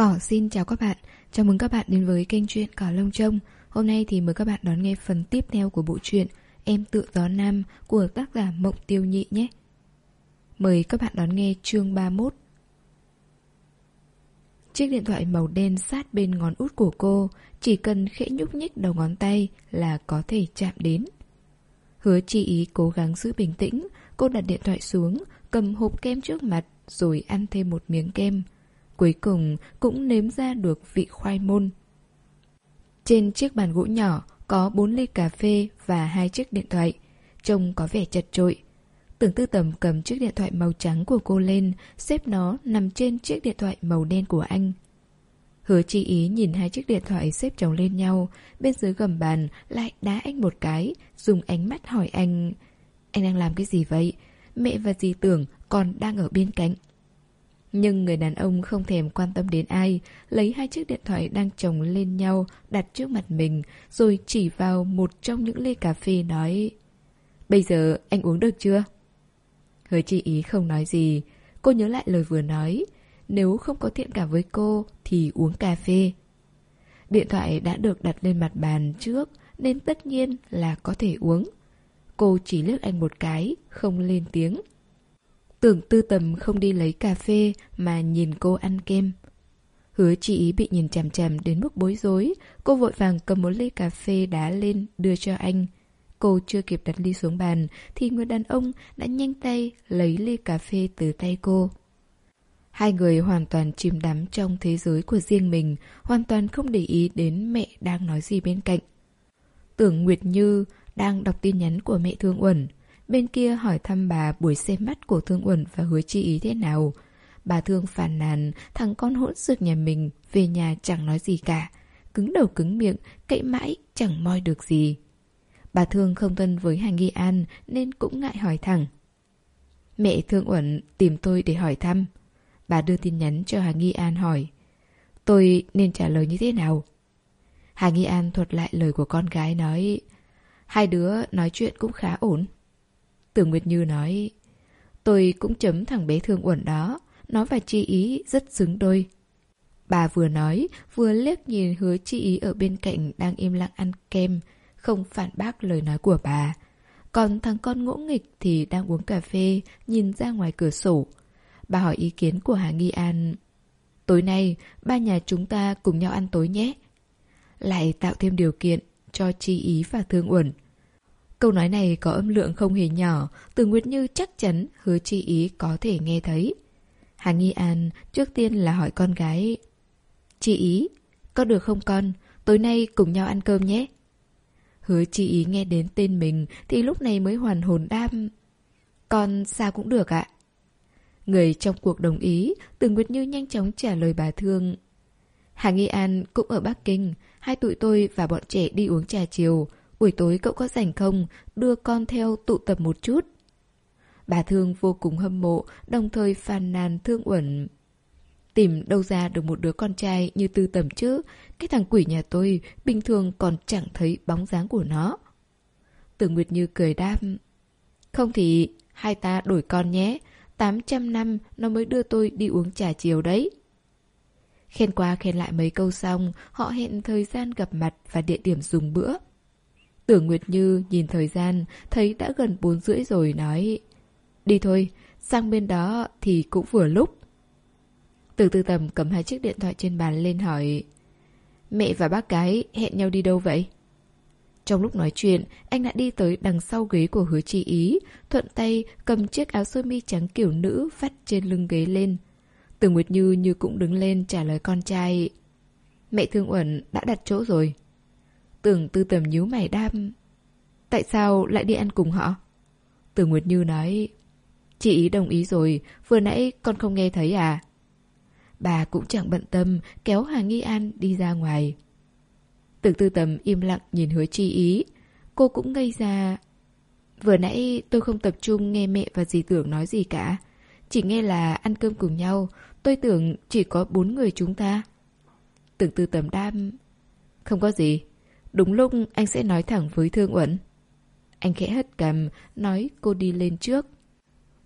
Cỏ xin chào các bạn, chào mừng các bạn đến với kênh truyện Cỏ Lông Trông. Hôm nay thì mời các bạn đón nghe phần tiếp theo của bộ truyện Em tự gió nam của tác giả Mộng Tiêu Nhị nhé. Mời các bạn đón nghe chương 31. Chiếc điện thoại màu đen sát bên ngón út của cô, chỉ cần khẽ nhúc nhích đầu ngón tay là có thể chạm đến. Hứa chi ý cố gắng giữ bình tĩnh, cô đặt điện thoại xuống, cầm hộp kem trước mặt rồi ăn thêm một miếng kem. Cuối cùng cũng nếm ra được vị khoai môn. Trên chiếc bàn gỗ nhỏ có bốn ly cà phê và hai chiếc điện thoại. Trông có vẻ chật trội. Tưởng tư tầm cầm chiếc điện thoại màu trắng của cô lên, xếp nó nằm trên chiếc điện thoại màu đen của anh. Hứa chi ý nhìn hai chiếc điện thoại xếp chồng lên nhau, bên dưới gầm bàn lại đá anh một cái, dùng ánh mắt hỏi anh... Anh đang làm cái gì vậy? Mẹ và dì tưởng còn đang ở bên cạnh. Nhưng người đàn ông không thèm quan tâm đến ai, lấy hai chiếc điện thoại đang chồng lên nhau, đặt trước mặt mình, rồi chỉ vào một trong những ly cà phê nói Bây giờ anh uống được chưa? Hứa chi ý không nói gì, cô nhớ lại lời vừa nói, nếu không có thiện cảm với cô thì uống cà phê. Điện thoại đã được đặt lên mặt bàn trước nên tất nhiên là có thể uống. Cô chỉ liếc anh một cái, không lên tiếng. Tưởng tư tầm không đi lấy cà phê mà nhìn cô ăn kem. Hứa chị ý bị nhìn chằm chằm đến mức bối rối, cô vội vàng cầm một ly cà phê đá lên đưa cho anh. Cô chưa kịp đặt ly xuống bàn thì người đàn ông đã nhanh tay lấy ly cà phê từ tay cô. Hai người hoàn toàn chìm đắm trong thế giới của riêng mình, hoàn toàn không để ý đến mẹ đang nói gì bên cạnh. Tưởng Nguyệt Như đang đọc tin nhắn của mẹ Thương Uẩn. Bên kia hỏi thăm bà buổi xem mắt của Thương Uẩn và hứa chi ý thế nào. Bà Thương phàn nàn thằng con hỗn xược nhà mình về nhà chẳng nói gì cả. Cứng đầu cứng miệng, cậy mãi chẳng moi được gì. Bà Thương không thân với Hà Nghi An nên cũng ngại hỏi thẳng. Mẹ Thương Uẩn tìm tôi để hỏi thăm. Bà đưa tin nhắn cho Hà Nghi An hỏi. Tôi nên trả lời như thế nào? Hà Nghi An thuật lại lời của con gái nói Hai đứa nói chuyện cũng khá ổn. Tưởng Nguyệt Như nói, Tôi cũng chấm thằng bé thương uẩn đó, Nó và chi ý rất xứng đôi. Bà vừa nói, Vừa liếc nhìn hứa chi ý ở bên cạnh Đang im lặng ăn kem, Không phản bác lời nói của bà. Còn thằng con ngỗ nghịch thì đang uống cà phê, Nhìn ra ngoài cửa sổ. Bà hỏi ý kiến của Hà Nghi An, Tối nay, ba nhà chúng ta cùng nhau ăn tối nhé. Lại tạo thêm điều kiện cho chi ý và thương uẩn. Câu nói này có âm lượng không hề nhỏ, từ Nguyệt Như chắc chắn hứa chi ý có thể nghe thấy. Hà Nghi An trước tiên là hỏi con gái. Chị ý, có được không con? Tối nay cùng nhau ăn cơm nhé. Hứa chi ý nghe đến tên mình thì lúc này mới hoàn hồn đam. Con sao cũng được ạ. Người trong cuộc đồng ý, từ Nguyệt Như nhanh chóng trả lời bà Thương. Hà Nghi An cũng ở Bắc Kinh, hai tụi tôi và bọn trẻ đi uống trà chiều. Buổi tối cậu có rảnh không? Đưa con theo tụ tập một chút. Bà Thương vô cùng hâm mộ, đồng thời phàn nàn Thương Uẩn. Tìm đâu ra được một đứa con trai như tư tầm chứ? Cái thằng quỷ nhà tôi bình thường còn chẳng thấy bóng dáng của nó. Tử Nguyệt Như cười đam. Không thì hai ta đổi con nhé. 800 năm nó mới đưa tôi đi uống trà chiều đấy. Khen qua khen lại mấy câu xong, họ hẹn thời gian gặp mặt và địa điểm dùng bữa. Tưởng Nguyệt Như nhìn thời gian, thấy đã gần bốn rưỡi rồi nói Đi thôi, sang bên đó thì cũng vừa lúc. Từ tư tầm cầm hai chiếc điện thoại trên bàn lên hỏi Mẹ và bác gái hẹn nhau đi đâu vậy? Trong lúc nói chuyện, anh đã đi tới đằng sau ghế của hứa chi ý, thuận tay cầm chiếc áo sơ mi trắng kiểu nữ vắt trên lưng ghế lên. Từ Nguyệt Như như cũng đứng lên trả lời con trai. Mẹ Thương Uẩn đã đặt chỗ rồi. Tưởng tư tầm nhíu mày đam. Tại sao lại đi ăn cùng họ? Từ Nguyệt Như nói. Chị ý đồng ý rồi, vừa nãy con không nghe thấy à? Bà cũng chẳng bận tâm, kéo Hà Nghi An đi ra ngoài. Tưởng tư tầm im lặng nhìn hứa chi ý. Cô cũng ngây ra. Vừa nãy tôi không tập trung nghe mẹ và dì tưởng nói gì cả. Chỉ nghe là ăn cơm cùng nhau. Tôi tưởng chỉ có bốn người chúng ta. Tưởng tư tầm đam. Không có gì. Đúng lúc anh sẽ nói thẳng với Thương Uẩn. Anh khẽ hất cầm, nói cô đi lên trước.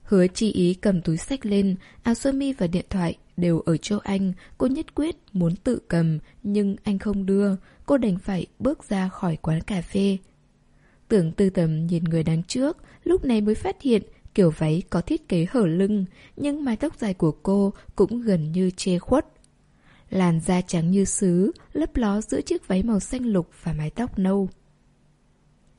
Hứa chi ý cầm túi sách lên, áo sơ mi và điện thoại đều ở chỗ anh, cô nhất quyết muốn tự cầm, nhưng anh không đưa, cô đành phải bước ra khỏi quán cà phê. Tưởng tư tầm nhìn người đằng trước, lúc này mới phát hiện kiểu váy có thiết kế hở lưng, nhưng mái tóc dài của cô cũng gần như che khuất. Làn da trắng như sứ, lấp ló giữa chiếc váy màu xanh lục và mái tóc nâu.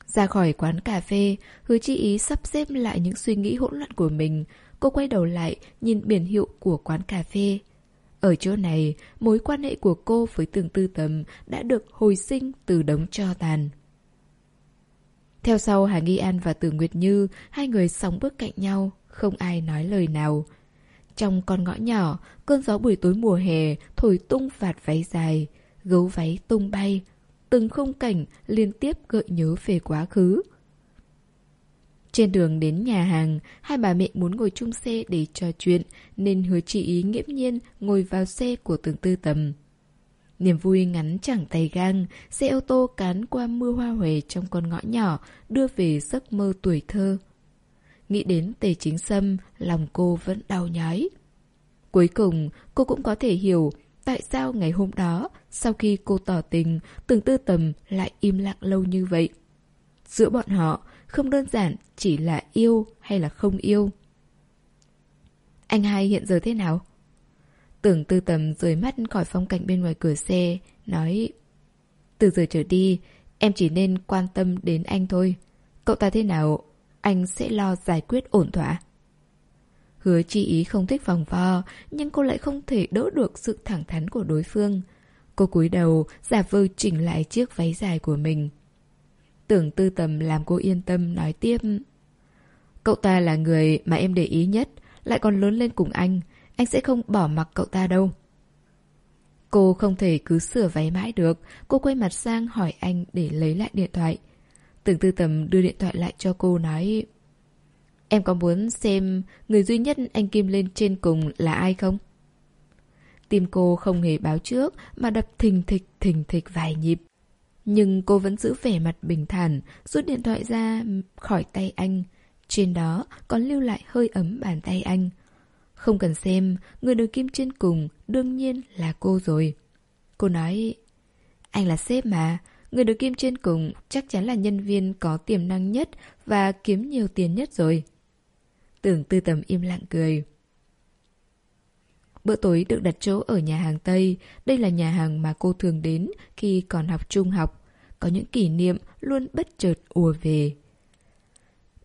Ra khỏi quán cà phê, hứa chi ý sắp xếp lại những suy nghĩ hỗn loạn của mình. Cô quay đầu lại, nhìn biển hiệu của quán cà phê. Ở chỗ này, mối quan hệ của cô với tường tư tầm đã được hồi sinh từ đống cho tàn. Theo sau Hà Nghi An và Tử Nguyệt Như, hai người sóng bước cạnh nhau, không ai nói lời nào. Trong con ngõ nhỏ, cơn gió buổi tối mùa hè thổi tung vạt váy dài, gấu váy tung bay, từng khung cảnh liên tiếp gợi nhớ về quá khứ. Trên đường đến nhà hàng, hai bà mẹ muốn ngồi chung xe để trò chuyện, nên hứa chị ý nghiễm nhiên ngồi vào xe của tường tư tầm. Niềm vui ngắn chẳng tay gang, xe ô tô cán qua mưa hoa huệ trong con ngõ nhỏ, đưa về giấc mơ tuổi thơ. Nghĩ đến tề chính sâm, lòng cô vẫn đau nhói. Cuối cùng, cô cũng có thể hiểu tại sao ngày hôm đó, sau khi cô tỏ tình, từng tư tầm lại im lặng lâu như vậy. Giữa bọn họ, không đơn giản chỉ là yêu hay là không yêu. Anh hai hiện giờ thế nào? Tưởng tư tầm rời mắt khỏi phong cảnh bên ngoài cửa xe, nói Từ giờ trở đi, em chỉ nên quan tâm đến anh thôi. Cậu ta thế nào, anh sẽ lo giải quyết ổn thỏa. Hứa chi ý không thích vòng vo, nhưng cô lại không thể đỡ được sự thẳng thắn của đối phương. Cô cúi đầu, giả vờ chỉnh lại chiếc váy dài của mình. Tưởng tư tầm làm cô yên tâm nói tiếp. Cậu ta là người mà em để ý nhất, lại còn lớn lên cùng anh. Anh sẽ không bỏ mặc cậu ta đâu. Cô không thể cứ sửa váy mãi được. Cô quay mặt sang hỏi anh để lấy lại điện thoại. Tưởng tư tầm đưa điện thoại lại cho cô nói Em có muốn xem người duy nhất anh Kim lên trên cùng là ai không? Tim cô không hề báo trước mà đập thình thịch thình thịch vài nhịp. Nhưng cô vẫn giữ vẻ mặt bình thản, rút điện thoại ra khỏi tay anh. Trên đó còn lưu lại hơi ấm bàn tay anh. Không cần xem, người được kim trên cùng đương nhiên là cô rồi. Cô nói, anh là sếp mà, người được kim trên cùng chắc chắn là nhân viên có tiềm năng nhất và kiếm nhiều tiền nhất rồi. Tưởng tư tầm im lặng cười. Bữa tối được đặt chỗ ở nhà hàng Tây. Đây là nhà hàng mà cô thường đến khi còn học trung học. Có những kỷ niệm luôn bất chợt ùa về.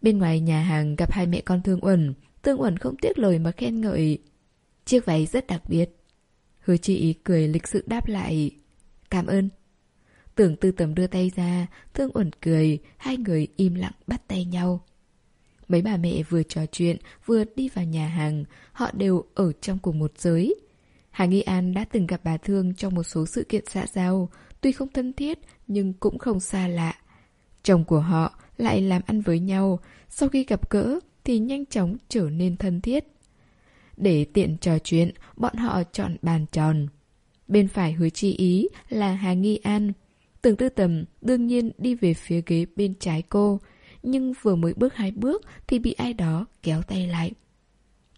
Bên ngoài nhà hàng gặp hai mẹ con Thương Uẩn. Thương Uẩn không tiếc lời mà khen ngợi. Chiếc váy rất đặc biệt. Hứa chị cười lịch sự đáp lại. Cảm ơn. Tưởng tư tầm đưa tay ra, Thương Uẩn cười, hai người im lặng bắt tay nhau. Mấy bà mẹ vừa trò chuyện, vừa đi vào nhà hàng, họ đều ở trong cùng một giới. Hà Nghi An đã từng gặp bà Thương trong một số sự kiện xã giao, tuy không thân thiết nhưng cũng không xa lạ. Chồng của họ lại làm ăn với nhau, sau khi gặp gỡ thì nhanh chóng trở nên thân thiết. Để tiện trò chuyện, bọn họ chọn bàn tròn. Bên phải hứa chi ý là Hà Nghi An. Tưởng tư tầm đương nhiên đi về phía ghế bên trái cô, nhưng vừa mới bước hai bước thì bị ai đó kéo tay lại.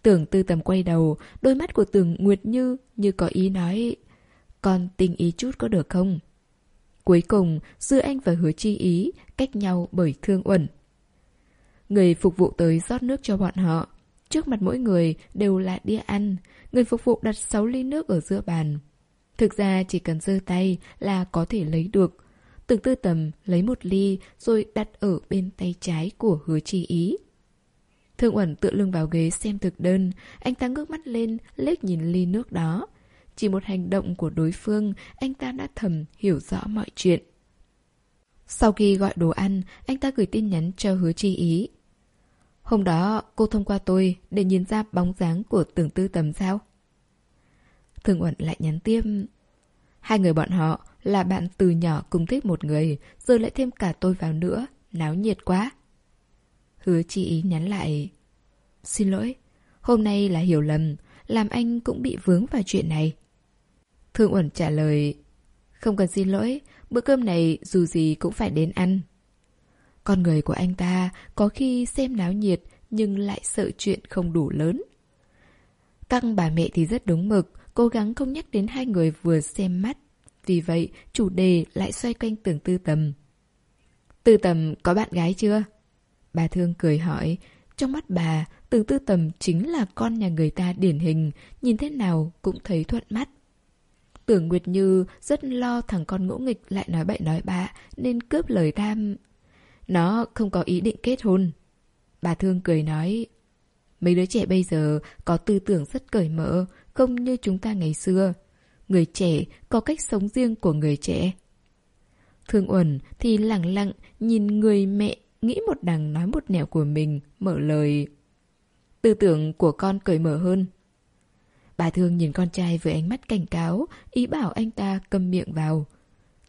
Tưởng tư tầm quay đầu, đôi mắt của tưởng Nguyệt Như như có ý nói Con tình ý chút có được không? Cuối cùng, Dư Anh và Hứa Chi Ý cách nhau bởi thương uẩn. Người phục vụ tới rót nước cho bọn họ. Trước mặt mỗi người đều là đĩa ăn. Người phục vụ đặt 6 ly nước ở giữa bàn. Thực ra chỉ cần giơ tay là có thể lấy được. Tưởng tư tầm lấy một ly rồi đặt ở bên tay trái của hứa chi ý. Thương Uẩn tựa lưng vào ghế xem thực đơn, anh ta ngước mắt lên, lết nhìn ly nước đó. Chỉ một hành động của đối phương, anh ta đã thầm hiểu rõ mọi chuyện. Sau khi gọi đồ ăn, anh ta gửi tin nhắn cho hứa chi ý. Hôm đó, cô thông qua tôi để nhìn ra bóng dáng của tưởng tư tầm sao? Thường Uẩn lại nhắn tiếp. Hai người bọn họ là bạn từ nhỏ cùng thích một người, rồi lại thêm cả tôi vào nữa, náo nhiệt quá. Hứa chị ý nhắn lại. Xin lỗi, hôm nay là hiểu lầm, làm anh cũng bị vướng vào chuyện này. Thương Uẩn trả lời, không cần xin lỗi, bữa cơm này dù gì cũng phải đến ăn. Con người của anh ta có khi xem náo nhiệt nhưng lại sợ chuyện không đủ lớn. Các bà mẹ thì rất đúng mực, cố gắng không nhắc đến hai người vừa xem mắt. Vì vậy, chủ đề lại xoay quanh tưởng tư tầm. Tư tầm có bạn gái chưa? Bà thương cười hỏi. Trong mắt bà, tưởng tư tầm chính là con nhà người ta điển hình, nhìn thế nào cũng thấy thuận mắt. Tưởng Nguyệt Như rất lo thằng con ngỗ nghịch lại nói bậy nói bạ nên cướp lời đam. Nó không có ý định kết hôn. Bà Thương cười nói, mấy đứa trẻ bây giờ có tư tưởng rất cởi mở, không như chúng ta ngày xưa. Người trẻ có cách sống riêng của người trẻ. Thương Uẩn thì lặng lặng nhìn người mẹ nghĩ một đằng nói một nẻo của mình, mở lời. Tư tưởng của con cởi mở hơn. Bà Thương nhìn con trai với ánh mắt cảnh cáo, ý bảo anh ta cầm miệng vào.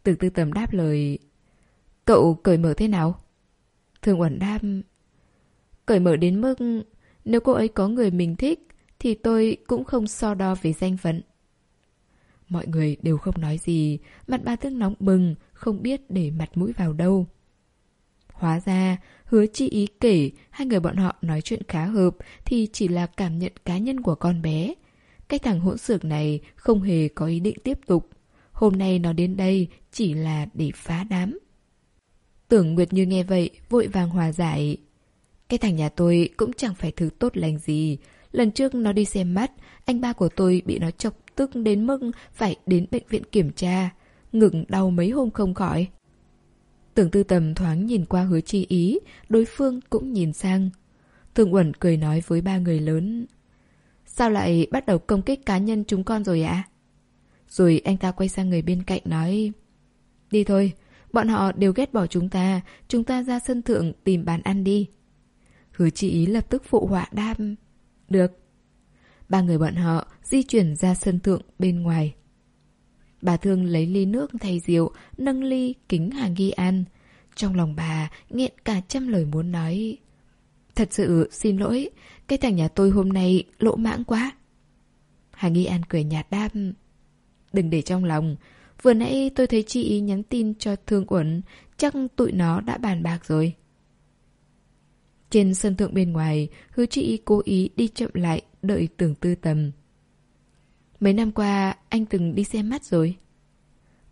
Từ tư tầm đáp lời. Cậu cởi mở thế nào? Thương Uẩn đáp. Cởi mở đến mức nếu cô ấy có người mình thích thì tôi cũng không so đo về danh phận. Mọi người đều không nói gì, mặt bà Thương nóng bừng, không biết để mặt mũi vào đâu. Hóa ra, hứa chi ý kể hai người bọn họ nói chuyện khá hợp thì chỉ là cảm nhận cá nhân của con bé. Cái thằng hỗn xược này không hề có ý định tiếp tục. Hôm nay nó đến đây chỉ là để phá đám. Tưởng Nguyệt Như nghe vậy, vội vàng hòa giải. Cái thằng nhà tôi cũng chẳng phải thứ tốt lành gì. Lần trước nó đi xem mắt, anh ba của tôi bị nó chọc tức đến mức phải đến bệnh viện kiểm tra. Ngực đau mấy hôm không khỏi. Tưởng tư tầm thoáng nhìn qua hứa chi ý, đối phương cũng nhìn sang. Thường Uẩn cười nói với ba người lớn. Sao lại bắt đầu công kích cá nhân chúng con rồi ạ? Rồi anh ta quay sang người bên cạnh nói. Đi thôi, bọn họ đều ghét bỏ chúng ta, chúng ta ra sân thượng tìm bàn ăn đi. Hứa chi ý lập tức phụ họa đam. Được. Ba người bọn họ di chuyển ra sân thượng bên ngoài. Bà Thương lấy ly nước thay rượu, nâng ly kính Hà Nghi An. Trong lòng bà nghẹn cả trăm lời muốn nói. Thật sự xin lỗi, cái thằng nhà tôi hôm nay lỗ mãng quá. Hà Nghi An cười nhạt đáp. Đừng để trong lòng. Vừa nãy tôi thấy chị ý nhắn tin cho Thương Uẩn, chắc tụi nó đã bàn bạc rồi. Trên sân thượng bên ngoài, hứa chị ý cố ý đi chậm lại, đợi tưởng tư tầm. Mấy năm qua anh từng đi xem mắt rồi.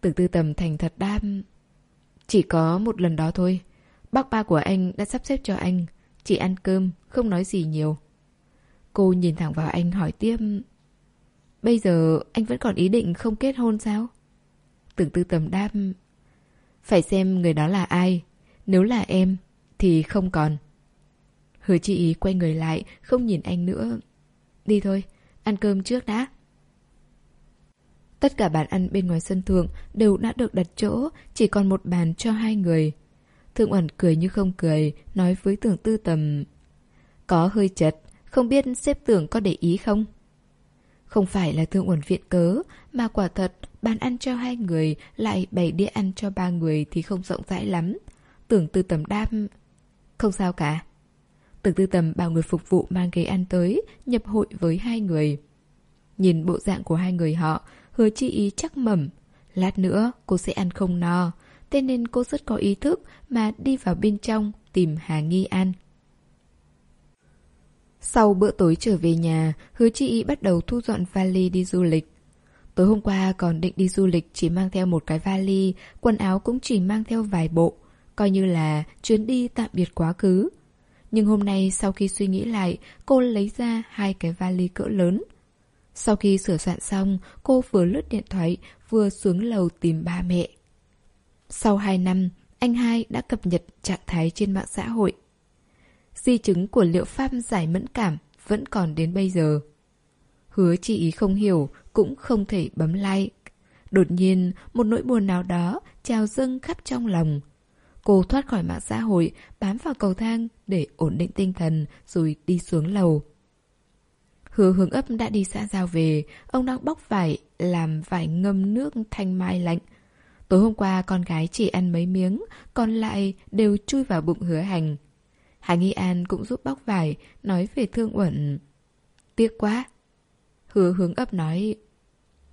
Tưởng tư tầm thành thật đam Chỉ có một lần đó thôi. Bác ba của anh đã sắp xếp cho anh Chỉ ăn cơm, không nói gì nhiều. Cô nhìn thẳng vào anh hỏi tiếp Bây giờ anh vẫn còn ý định không kết hôn sao? Tưởng tư tầm đam Phải xem người đó là ai. Nếu là em Thì không còn. Hứa chị ý quay người lại Không nhìn anh nữa Đi thôi, ăn cơm trước đã Tất cả bàn ăn bên ngoài sân thượng đều đã được đặt chỗ, chỉ còn một bàn cho hai người. thượng Uẩn cười như không cười, nói với tưởng tư tầm. Có hơi chật, không biết xếp tưởng có để ý không? Không phải là thượng Uẩn viện cớ, mà quả thật bàn ăn cho hai người lại bày đĩa ăn cho ba người thì không rộng rãi lắm. Tưởng tư tầm đam... Không sao cả. Tưởng tư tầm bảo người phục vụ mang ghế ăn tới, nhập hội với hai người. Nhìn bộ dạng của hai người họ, hứa chi ý chắc mẩm. Lát nữa cô sẽ ăn không no, thế nên cô rất có ý thức mà đi vào bên trong tìm Hà Nghi ăn. Sau bữa tối trở về nhà, hứa chi ý bắt đầu thu dọn vali đi du lịch. Tối hôm qua còn định đi du lịch chỉ mang theo một cái vali, quần áo cũng chỉ mang theo vài bộ, coi như là chuyến đi tạm biệt quá khứ. Nhưng hôm nay sau khi suy nghĩ lại, cô lấy ra hai cái vali cỡ lớn, sau khi sửa soạn xong, cô vừa lướt điện thoại, vừa xuống lầu tìm ba mẹ. Sau 2 năm, anh hai đã cập nhật trạng thái trên mạng xã hội. Di chứng của liệu pháp giải mẫn cảm vẫn còn đến bây giờ. Hứa chị ý không hiểu, cũng không thể bấm like. Đột nhiên, một nỗi buồn nào đó trào dâng khắp trong lòng. Cô thoát khỏi mạng xã hội, bám vào cầu thang để ổn định tinh thần rồi đi xuống lầu. Hứa hướng ấp đã đi xã giao về, ông đang bóc vải, làm vải ngâm nước thanh mai lạnh. Tối hôm qua con gái chỉ ăn mấy miếng, còn lại đều chui vào bụng hứa hành. Hà Nghi An cũng giúp bóc vải, nói về thương uẩn. Tiếc quá. Hứa hướng ấp nói,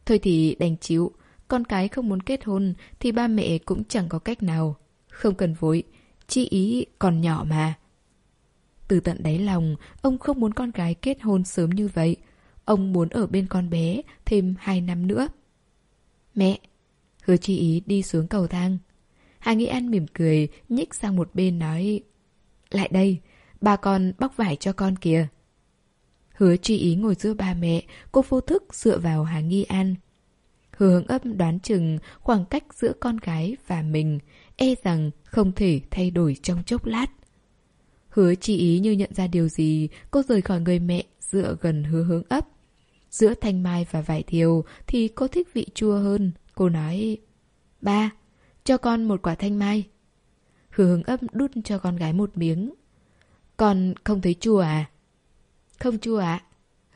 Thôi thì đành chịu, con cái không muốn kết hôn thì ba mẹ cũng chẳng có cách nào. Không cần vội, chi ý còn nhỏ mà. Từ tận đáy lòng, ông không muốn con gái kết hôn sớm như vậy. ông muốn ở bên con bé thêm hai năm nữa. Mẹ! Hứa chi ý đi xuống cầu thang. Hà Nghĩ An mỉm cười, nhích sang một bên nói Lại đây, bà con bóc vải cho con kìa. Hứa chi ý ngồi giữa ba mẹ, cô vô thức dựa vào Hà Nghi An. Hứa hướng ấp đoán chừng khoảng cách giữa con gái và mình, e rằng không thể thay đổi trong chốc lát. Hứa chi ý như nhận ra điều gì, cô rời khỏi người mẹ, dựa gần hứa hướng ấp. Giữa thanh mai và vải thiều thì cô thích vị chua hơn. Cô nói, ba, cho con một quả thanh mai. Hứa hướng ấp đút cho con gái một miếng. Con không thấy chua à? Không chua ạ. À?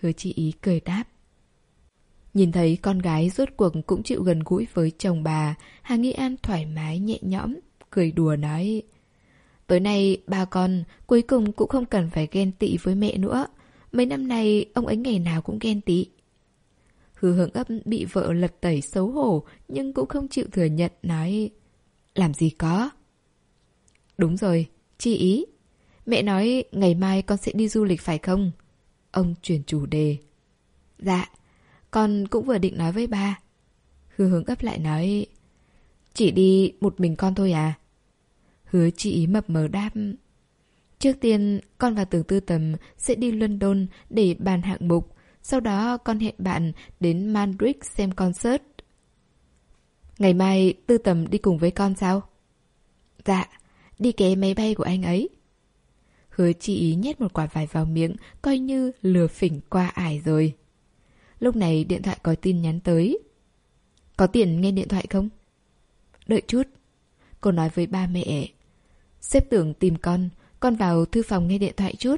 Hứa chi ý cười đáp. Nhìn thấy con gái rốt cuộc cũng chịu gần gũi với chồng bà, Hà Nghi An thoải mái nhẹ nhõm, cười đùa nói. Tối nay ba con cuối cùng cũng không cần phải ghen tị với mẹ nữa. Mấy năm nay ông ấy ngày nào cũng ghen tị. Hứa hưởng ấp bị vợ lật tẩy xấu hổ nhưng cũng không chịu thừa nhận nói Làm gì có? Đúng rồi, chi ý. Mẹ nói ngày mai con sẽ đi du lịch phải không? Ông chuyển chủ đề. Dạ, con cũng vừa định nói với ba. Hứa hướng ấp lại nói Chỉ đi một mình con thôi à? Hứa chị ý mập mờ đáp Trước tiên, con và Tưởng Tư Tầm sẽ đi London để bàn hạng mục. Sau đó con hẹn bạn đến Madrid xem concert. Ngày mai Tư Tầm đi cùng với con sao? Dạ, đi ké máy bay của anh ấy. Hứa chị ý nhét một quả vải vào miệng, coi như lừa phỉnh qua ải rồi. Lúc này điện thoại có tin nhắn tới. Có tiền nghe điện thoại không? Đợi chút. Cô nói với ba mẹ. Xếp tưởng tìm con, con vào thư phòng nghe điện thoại chút.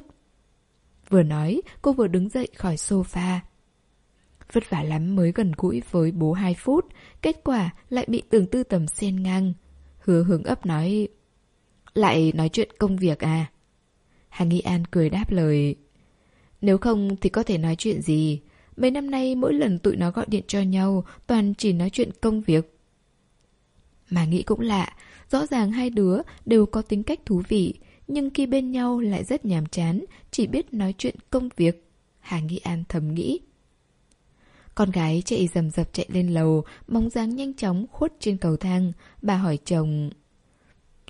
Vừa nói, cô vừa đứng dậy khỏi sofa. Vất vả lắm mới gần gũi với bố 2 phút, kết quả lại bị tưởng tư tầm xen ngang. Hứa hướng ấp nói... Lại nói chuyện công việc à? Hà Nghi An cười đáp lời. Nếu không thì có thể nói chuyện gì? Mấy năm nay mỗi lần tụi nó gọi điện cho nhau toàn chỉ nói chuyện công việc. Mà nghĩ cũng lạ, rõ ràng hai đứa đều có tính cách thú vị, nhưng khi bên nhau lại rất nhàm chán, chỉ biết nói chuyện công việc. Hà Nghi An thầm nghĩ. Con gái chạy rầm rập chạy lên lầu, bóng dáng nhanh chóng khuất trên cầu thang. Bà hỏi chồng...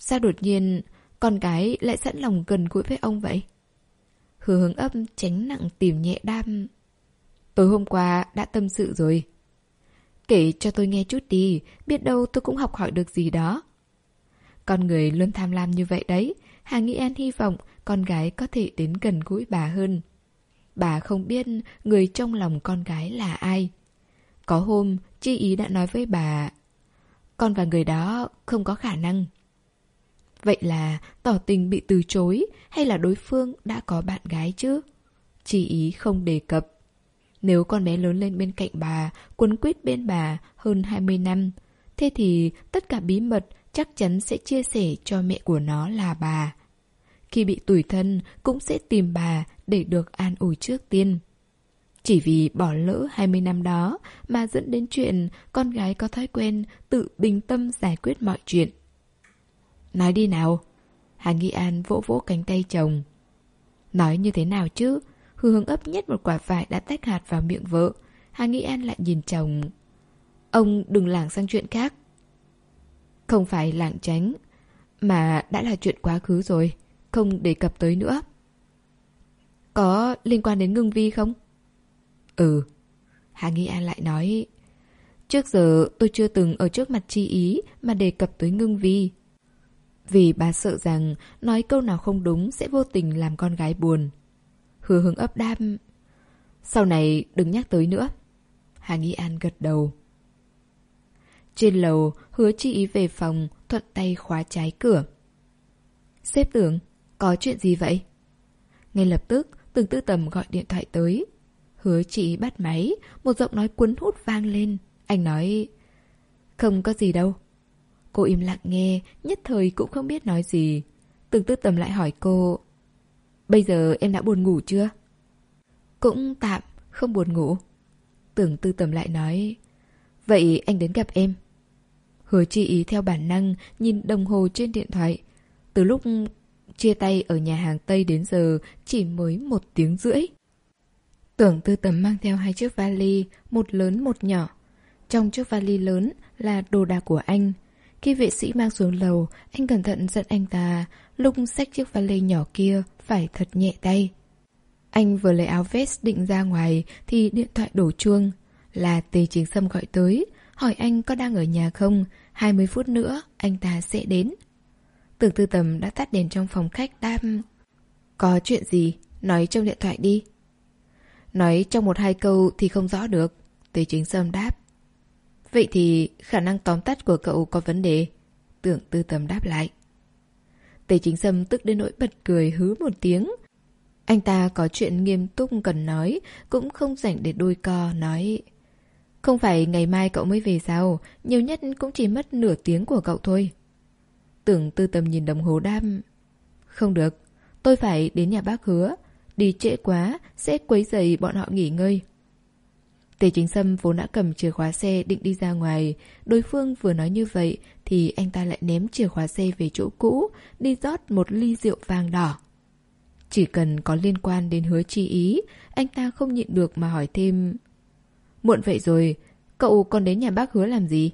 Sao đột nhiên con gái lại sẵn lòng gần gũi với ông vậy? Hứa hướng âm tránh nặng tìm nhẹ đam. Tối hôm qua đã tâm sự rồi. Kể cho tôi nghe chút đi, biết đâu tôi cũng học hỏi được gì đó. Con người luôn tham lam như vậy đấy. Hà Nghĩ An hy vọng con gái có thể đến gần gũi bà hơn. Bà không biết người trong lòng con gái là ai. Có hôm, Chi Ý đã nói với bà, con và người đó không có khả năng. Vậy là tỏ tình bị từ chối hay là đối phương đã có bạn gái chứ? Chi Ý không đề cập. Nếu con bé lớn lên bên cạnh bà, quấn quýt bên bà hơn 20 năm, thế thì tất cả bí mật chắc chắn sẽ chia sẻ cho mẹ của nó là bà. Khi bị tủi thân cũng sẽ tìm bà để được an ủi trước tiên. Chỉ vì bỏ lỡ 20 năm đó mà dẫn đến chuyện con gái có thói quen tự bình tâm giải quyết mọi chuyện. Nói đi nào. Hà Nghi An vỗ vỗ cánh tay chồng. Nói như thế nào chứ? Hư hướng ấp nhét một quả vải đã tách hạt vào miệng vợ. Hà Nghĩ An lại nhìn chồng. Ông đừng lảng sang chuyện khác. Không phải lảng tránh, mà đã là chuyện quá khứ rồi, không đề cập tới nữa. Có liên quan đến ngưng vi không? Ừ. Hà Nghi An lại nói, trước giờ tôi chưa từng ở trước mặt chi ý mà đề cập tới ngưng vi. Vì bà sợ rằng nói câu nào không đúng sẽ vô tình làm con gái buồn. Hứa hướng ấp đam. Sau này đừng nhắc tới nữa. Hà Nghi An gật đầu. Trên lầu, hứa chi ý về phòng, thuận tay khóa trái cửa. Xếp tưởng, có chuyện gì vậy? Ngay lập tức, từng tư tầm gọi điện thoại tới. Hứa chị bắt máy, một giọng nói cuốn hút vang lên. Anh nói, không có gì đâu. Cô im lặng nghe, nhất thời cũng không biết nói gì. Từng tư tầm lại hỏi cô, Bây giờ em đã buồn ngủ chưa? Cũng tạm, không buồn ngủ. Tưởng tư tầm lại nói, vậy anh đến gặp em. Hứa chi ý theo bản năng nhìn đồng hồ trên điện thoại. Từ lúc chia tay ở nhà hàng Tây đến giờ chỉ mới một tiếng rưỡi. Tưởng tư tầm mang theo hai chiếc vali, một lớn một nhỏ. Trong chiếc vali lớn là đồ đạc của anh. Khi vệ sĩ mang xuống lầu, anh cẩn thận dẫn anh ta, lúc xách chiếc vali nhỏ kia phải thật nhẹ tay. Anh vừa lấy áo vest định ra ngoài thì điện thoại đổ chuông. Là Tề Chính Sâm gọi tới, hỏi anh có đang ở nhà không, 20 phút nữa anh ta sẽ đến. Tưởng tư tầm đã tắt đèn trong phòng khách đam. Có chuyện gì? Nói trong điện thoại đi. Nói trong một hai câu thì không rõ được. Tề chính sâm đáp. Vậy thì khả năng tóm tắt của cậu có vấn đề. Tưởng tư tầm đáp lại. Tề chính sâm tức đến nỗi bật cười hứ một tiếng. Anh ta có chuyện nghiêm túc cần nói, cũng không rảnh để đôi co, nói... Không phải ngày mai cậu mới về sao, nhiều nhất cũng chỉ mất nửa tiếng của cậu thôi. Tưởng tư tầm nhìn đồng hồ đam. Không được, tôi phải đến nhà bác hứa. Đi trễ quá, sẽ quấy rầy bọn họ nghỉ ngơi. Tề chính sâm vốn đã cầm chìa khóa xe định đi ra ngoài. Đối phương vừa nói như vậy thì anh ta lại ném chìa khóa xe về chỗ cũ, đi rót một ly rượu vàng đỏ. Chỉ cần có liên quan đến hứa chi ý, anh ta không nhịn được mà hỏi thêm. Muộn vậy rồi, cậu còn đến nhà bác hứa làm gì?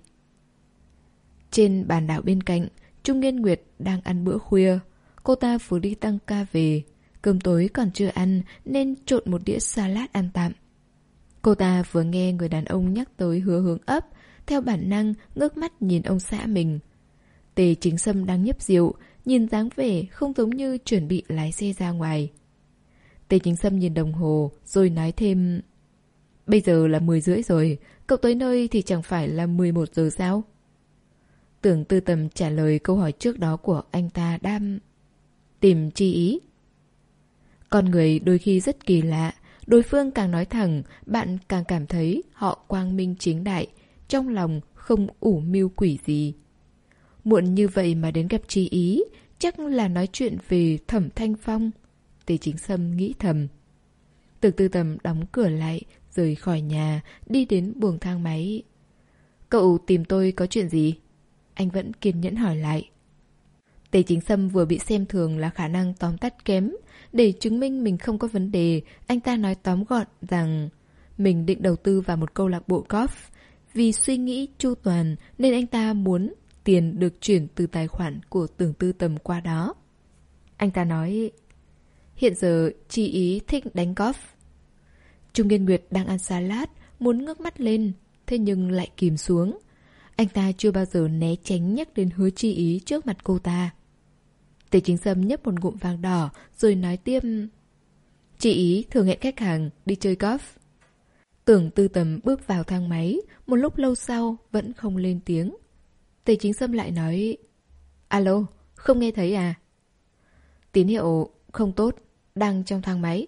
Trên bàn đảo bên cạnh, Trung Nghiên Nguyệt đang ăn bữa khuya. Cô ta vừa đi tăng ca về. Cơm tối còn chưa ăn nên trộn một đĩa salad ăn tạm. Cô ta vừa nghe người đàn ông nhắc tới hứa hướng ấp, theo bản năng ngước mắt nhìn ông xã mình. Tề chính sâm đang nhấp rượu, nhìn dáng vẻ không giống như chuẩn bị lái xe ra ngoài. Tề chính sâm nhìn đồng hồ rồi nói thêm Bây giờ là 10 rưỡi rồi, cậu tới nơi thì chẳng phải là 11 giờ sao? Tưởng tư tầm trả lời câu hỏi trước đó của anh ta đam Tìm chi ý Con người đôi khi rất kỳ lạ Đối phương càng nói thẳng, Bạn càng cảm thấy họ quang minh chính đại, Trong lòng không ủ mưu quỷ gì Muộn như vậy mà đến gặp chi ý, Chắc là nói chuyện về thẩm thanh phong Tề chính sâm nghĩ thầm từ tư tầm đóng cửa lại, Rời khỏi nhà, Đi đến buồng thang máy Cậu tìm tôi có chuyện gì? Anh vẫn kiên nhẫn hỏi lại. Tề chính sâm vừa bị xem thường là khả năng tóm tắt kém. Để chứng minh mình không có vấn đề, anh ta nói tóm gọn rằng mình định đầu tư vào một câu lạc bộ golf. Vì suy nghĩ chu toàn nên anh ta muốn tiền được chuyển từ tài khoản của tưởng tư tầm qua đó. Anh ta nói, hiện giờ chi ý thích đánh golf. Trung Nghiên Nguyệt đang ăn salad, muốn ngước mắt lên, thế nhưng lại kìm xuống. Anh ta chưa bao giờ né tránh nhắc đến hứa chi ý trước mặt cô ta. Tề chính sâm nhấp một ngụm vàng đỏ rồi nói tiếp Chị ý thường hẹn khách hàng đi chơi golf. Tưởng tư tầm bước vào thang máy, một lúc lâu sau vẫn không lên tiếng. Tề chính sâm lại nói Alo, không nghe thấy à? Tín hiệu không tốt, đang trong thang máy.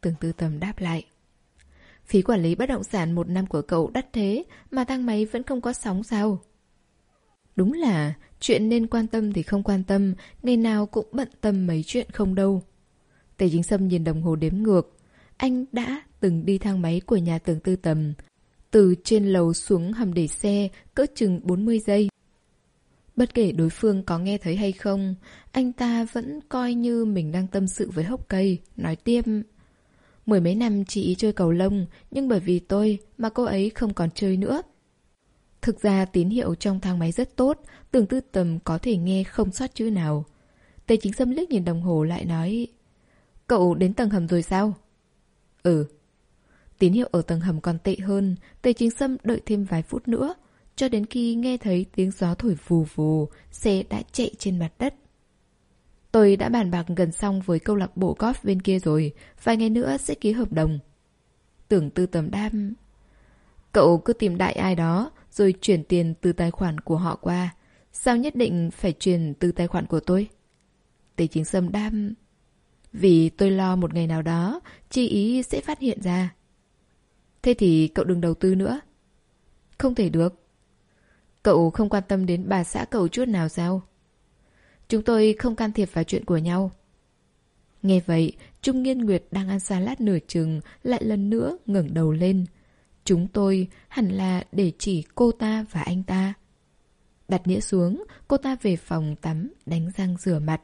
Tưởng tư tầm đáp lại. Phí quản lý bất động sản một năm của cậu đắt thế mà thang máy vẫn không có sóng sao? Đúng là chuyện nên quan tâm thì không quan tâm, ngày nào cũng bận tâm mấy chuyện không đâu. Tề Chính Sâm nhìn đồng hồ đếm ngược. Anh đã từng đi thang máy của nhà tường tư tầm. Từ trên lầu xuống hầm để xe cỡ chừng 40 giây. Bất kể đối phương có nghe thấy hay không, anh ta vẫn coi như mình đang tâm sự với hốc cây, nói tiếp. Mười mấy năm chị ý chơi cầu lông, nhưng bởi vì tôi mà cô ấy không còn chơi nữa. Thực ra tín hiệu trong thang máy rất tốt, tưởng tư tầm có thể nghe không sót chữ nào. Tề chính xâm liếc nhìn đồng hồ lại nói Cậu đến tầng hầm rồi sao? Ừ. Tín hiệu ở tầng hầm còn tệ hơn, Tề chính xâm đợi thêm vài phút nữa. Cho đến khi nghe thấy tiếng gió thổi vù vù, xe đã chạy trên mặt đất. Tôi đã bàn bạc gần xong với câu lạc bộ golf bên kia rồi, vài ngày nữa sẽ ký hợp đồng. Tưởng tư tầm đam... Cậu cứ tìm đại ai đó, rồi chuyển tiền từ tài khoản của họ qua. Sao nhất định phải chuyển từ tài khoản của tôi? Tề chính sâm đam... Vì tôi lo một ngày nào đó, chi ý sẽ phát hiện ra. Thế thì cậu đừng đầu tư nữa. Không thể được. Cậu không quan tâm đến bà xã cậu chút nào sao? Chúng tôi không can thiệp vào chuyện của nhau. Nghe vậy, Trung Nghiên Nguyệt đang ăn salad nửa chừng lại lần nữa ngẩng đầu lên. Chúng tôi hẳn là để chỉ cô ta và anh ta. Đặt đĩa xuống, cô ta về phòng tắm, đánh răng rửa mặt.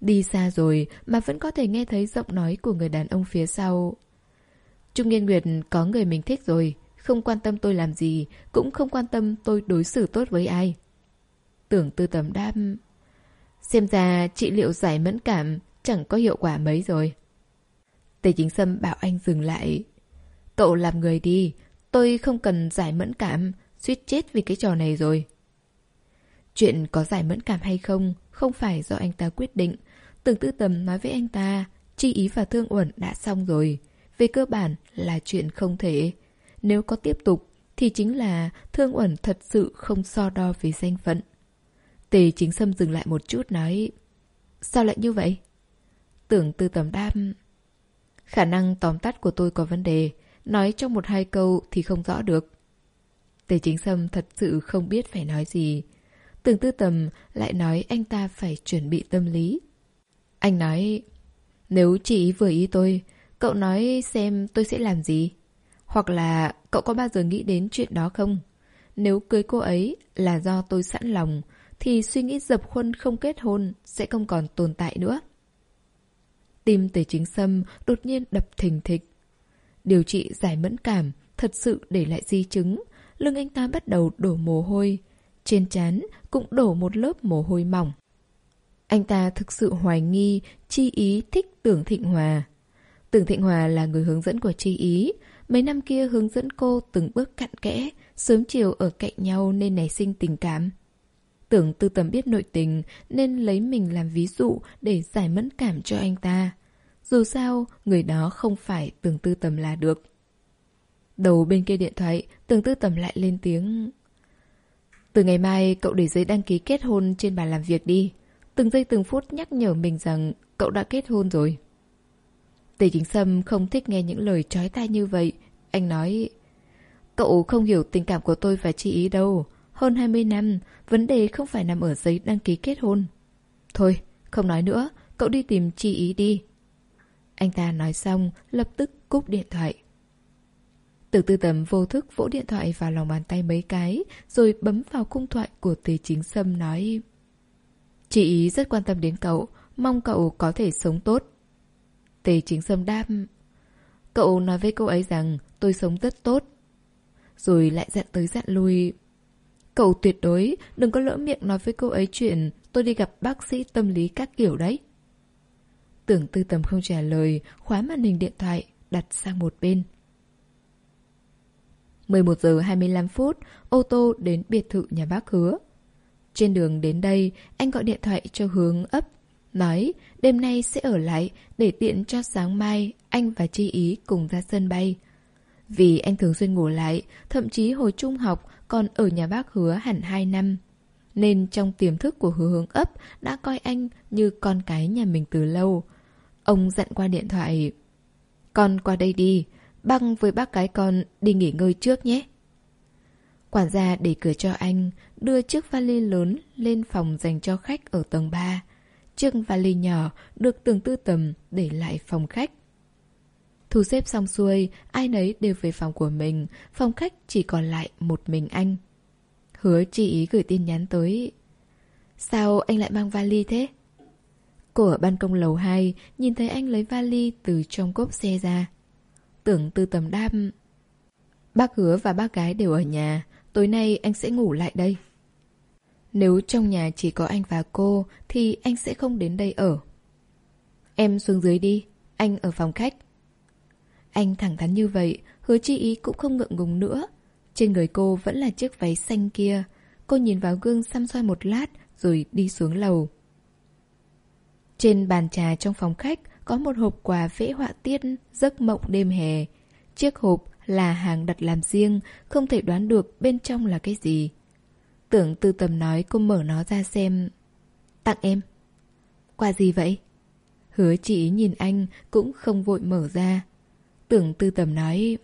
Đi xa rồi mà vẫn có thể nghe thấy giọng nói của người đàn ông phía sau. Trung Nghiên Nguyệt có người mình thích rồi, không quan tâm tôi làm gì, cũng không quan tâm tôi đối xử tốt với ai. Tưởng tư tầm đam... Xem ra trị liệu giải mẫn cảm chẳng có hiệu quả mấy rồi. Tề chính sâm bảo anh dừng lại. Cậu làm người đi, tôi không cần giải mẫn cảm, suýt chết vì cái trò này rồi. Chuyện có giải mẫn cảm hay không, không phải do anh ta quyết định. Tưởng tư tầm nói với anh ta, chi ý và thương uẩn đã xong rồi. Về cơ bản là chuyện không thể. Nếu có tiếp tục, thì chính là thương uẩn thật sự không so đo vì danh phận. Tề chính sâm dừng lại một chút nói, sao lại như vậy? Tưởng tư tầm đam... Khả năng tóm tắt của tôi có vấn đề, nói trong một hai câu thì không rõ được. Tề chính sâm thật sự không biết phải nói gì. Tưởng tư tầm lại nói anh ta phải chuẩn bị tâm lý. Anh nói, nếu chị vừa ý tôi, cậu nói xem tôi sẽ làm gì? Hoặc là cậu có bao giờ nghĩ đến chuyện đó không? Nếu cưới cô ấy là do tôi sẵn lòng, thì suy nghĩ dập khuôn không kết hôn sẽ không còn tồn tại nữa. Tim tề chính sâm đột nhiên đập thình thịch. Điều trị giải mẫn cảm thật sự để lại di chứng. Lưng anh ta bắt đầu đổ mồ hôi. Trên trán cũng đổ một lớp mồ hôi mỏng. Anh ta thực sự hoài nghi Chi Ý thích Tưởng Thịnh Hòa. Tưởng Thịnh Hòa là người hướng dẫn của Chi Ý. Mấy năm kia hướng dẫn cô từng bước cặn kẽ, sớm chiều ở cạnh nhau nên nảy sinh tình cảm. Tưởng tư tầm biết nội tình nên lấy mình làm ví dụ để giải mẫn cảm cho anh ta. Dù sao, người đó không phải tưởng tư tầm là được. Đầu bên kia điện thoại, tưởng tư tầm lại lên tiếng. Từ ngày mai, cậu để giấy đăng ký kết hôn trên bàn làm việc đi. Từng giây từng phút nhắc nhở mình rằng cậu đã kết hôn rồi. Tề chính sâm không thích nghe những lời trói tai như vậy. Anh nói, cậu không hiểu tình cảm của tôi và chị ý đâu. Hơn 20 năm, vấn đề không phải nằm ở giấy đăng ký kết hôn. Thôi, không nói nữa, cậu đi tìm chi ý đi. Anh ta nói xong, lập tức cúp điện thoại. Từ tư tầm vô thức vỗ điện thoại vào lòng bàn tay mấy cái, rồi bấm vào cung thoại của Tề Chính Sâm nói Chị ý rất quan tâm đến cậu, mong cậu có thể sống tốt. Tề Chính Sâm đáp Cậu nói với cô ấy rằng tôi sống rất tốt. Rồi lại dặn tới dặn lui Cậu tuyệt đối đừng có lỡ miệng nói với cô ấy chuyện tôi đi gặp bác sĩ tâm lý các kiểu đấy. Tưởng tư tầm không trả lời, khóa màn hình điện thoại, đặt sang một bên. 11 giờ 25 phút, ô tô đến biệt thự nhà bác hứa. Trên đường đến đây, anh gọi điện thoại cho hướng ấp, nói đêm nay sẽ ở lại để tiện cho sáng mai anh và Chi Ý cùng ra sân bay. Vì anh thường xuyên ngủ lại, thậm chí hồi trung học còn ở nhà bác hứa hẳn 2 năm. Nên trong tiềm thức của hứa hướng ấp đã coi anh như con cái nhà mình từ lâu. Ông dặn qua điện thoại. Con qua đây đi, băng với bác cái con đi nghỉ ngơi trước nhé. Quản gia để cửa cho anh, đưa chiếc vali lớn lên phòng dành cho khách ở tầng 3. Chiếc vali nhỏ được tường tư tầm để lại phòng khách. Thu xếp xong xuôi, ai nấy đều về phòng của mình, phòng khách chỉ còn lại một mình anh. Hứa chị ý gửi tin nhắn tới. Sao anh lại mang vali thế? Cô ở ban công lầu 2 nhìn thấy anh lấy vali từ trong cốp xe ra. Tưởng tư tầm đam. Bác hứa và bác gái đều ở nhà, tối nay anh sẽ ngủ lại đây. Nếu trong nhà chỉ có anh và cô thì anh sẽ không đến đây ở. Em xuống dưới đi, anh ở phòng khách. Anh thẳng thắn như vậy, hứa chi ý cũng không ngượng ngùng nữa. Trên người cô vẫn là chiếc váy xanh kia. Cô nhìn vào gương xăm xoay một lát rồi đi xuống lầu. Trên bàn trà trong phòng khách có một hộp quà vẽ họa tiết giấc mộng đêm hè. Chiếc hộp là hàng đặt làm riêng, không thể đoán được bên trong là cái gì. Tưởng tư tầm nói cô mở nó ra xem. Tặng em. Quà gì vậy? Hứa chị nhìn anh cũng không vội mở ra. Tưởng tư tầm nói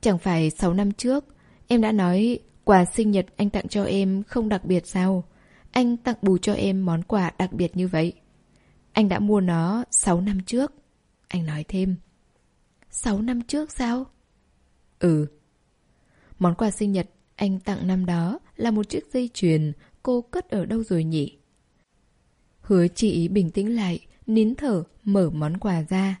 Chẳng phải 6 năm trước Em đã nói quà sinh nhật anh tặng cho em không đặc biệt sao Anh tặng bù cho em món quà đặc biệt như vậy anh đã mua nó 6 năm trước Anh nói thêm 6 năm trước sao? Ừ Món quà sinh nhật anh tặng năm đó là một chiếc dây chuyền Cô cất ở đâu rồi nhỉ? Hứa chị bình tĩnh lại, Nín thở, mở món quà ra